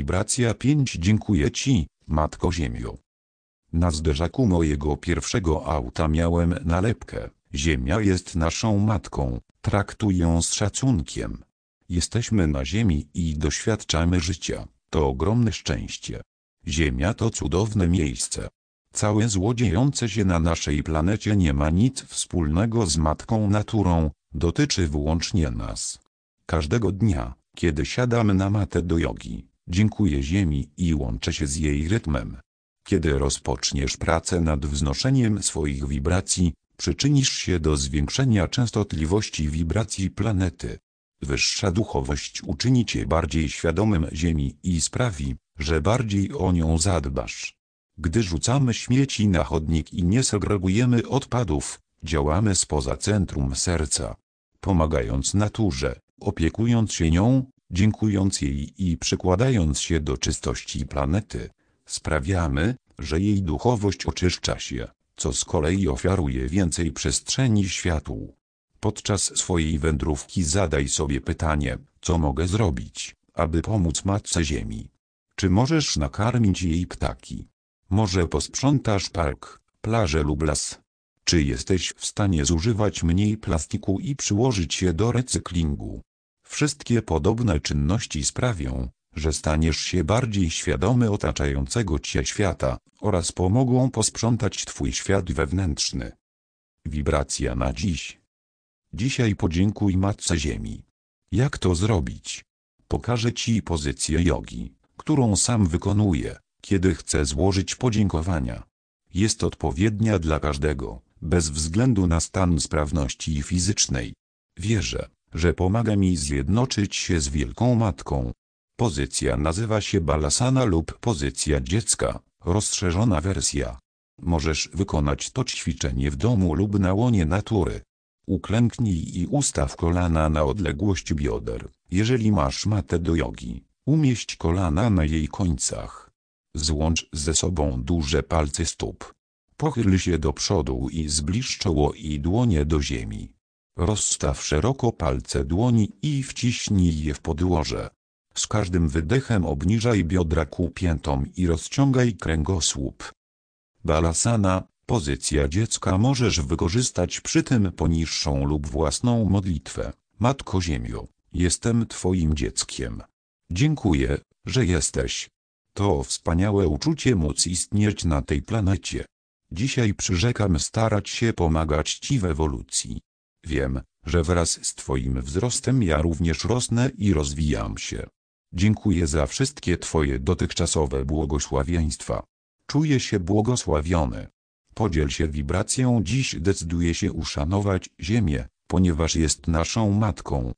Wibracja 5 Dziękuję Ci, Matko Ziemio. Na zderzaku mojego pierwszego auta miałem nalepkę. Ziemia jest naszą matką, traktuj ją z szacunkiem. Jesteśmy na ziemi i doświadczamy życia. To ogromne szczęście. Ziemia to cudowne miejsce. Całe złodziejące się na naszej planecie nie ma nic wspólnego z matką naturą, dotyczy wyłącznie nas. Każdego dnia, kiedy siadam na matę do jogi, dziękuję Ziemi i łączę się z jej rytmem. Kiedy rozpoczniesz pracę nad wznoszeniem swoich wibracji, przyczynisz się do zwiększenia częstotliwości wibracji planety. Wyższa duchowość uczyni cię bardziej świadomym Ziemi i sprawi, że bardziej o nią zadbasz. Gdy rzucamy śmieci na chodnik i nie segregujemy odpadów, działamy spoza centrum serca. Pomagając naturze, opiekując się nią, dziękując jej i przykładając się do czystości planety, sprawiamy, że jej duchowość oczyszcza się, co z kolei ofiaruje więcej przestrzeni światu. Podczas swojej wędrówki zadaj sobie pytanie, co mogę zrobić, aby pomóc Matce Ziemi. Czy możesz nakarmić jej ptaki? Może posprzątasz park, plażę lub las? Czy jesteś w stanie zużywać mniej plastiku i przyłożyć się do recyklingu? Wszystkie podobne czynności sprawią, że staniesz się bardziej świadomy otaczającego cię świata oraz pomogą posprzątać twój świat wewnętrzny. Wibracja na dziś. Dzisiaj podziękuj Matce Ziemi. Jak to zrobić? Pokażę ci pozycję jogi, którą sam wykonuję, kiedy chcę złożyć podziękowania. Jest odpowiednia dla każdego, bez względu na stan sprawności fizycznej. Wierzę, że pomaga mi zjednoczyć się z Wielką Matką. Pozycja nazywa się balasana lub pozycja dziecka, rozszerzona wersja. Możesz wykonać to ćwiczenie w domu lub na łonie natury. Uklęknij i ustaw kolana na odległość bioder. Jeżeli masz matę do jogi, umieść kolana na jej końcach. Złącz ze sobą duże palce stóp. Pochyl się do przodu i zbliż czoło i dłonie do ziemi. Rozstaw szeroko palce dłoni i wciśnij je w podłoże. Z każdym wydechem obniżaj biodra ku piętom i rozciągaj kręgosłup. Balasana, pozycja dziecka możesz wykorzystać przy tym poniższą lub własną modlitwę. Matko Ziemio, jestem Twoim dzieckiem. Dziękuję, że jesteś. To wspaniałe uczucie móc istnieć na tej planecie. Dzisiaj przyrzekam starać się pomagać Ci w ewolucji. Wiem, że wraz z Twoim wzrostem ja również rosnę i rozwijam się. Dziękuję za wszystkie Twoje dotychczasowe błogosławieństwa. Czuję się błogosławiony. Podziel się wibracją dziś decyduję się uszanować Ziemię, ponieważ jest naszą matką.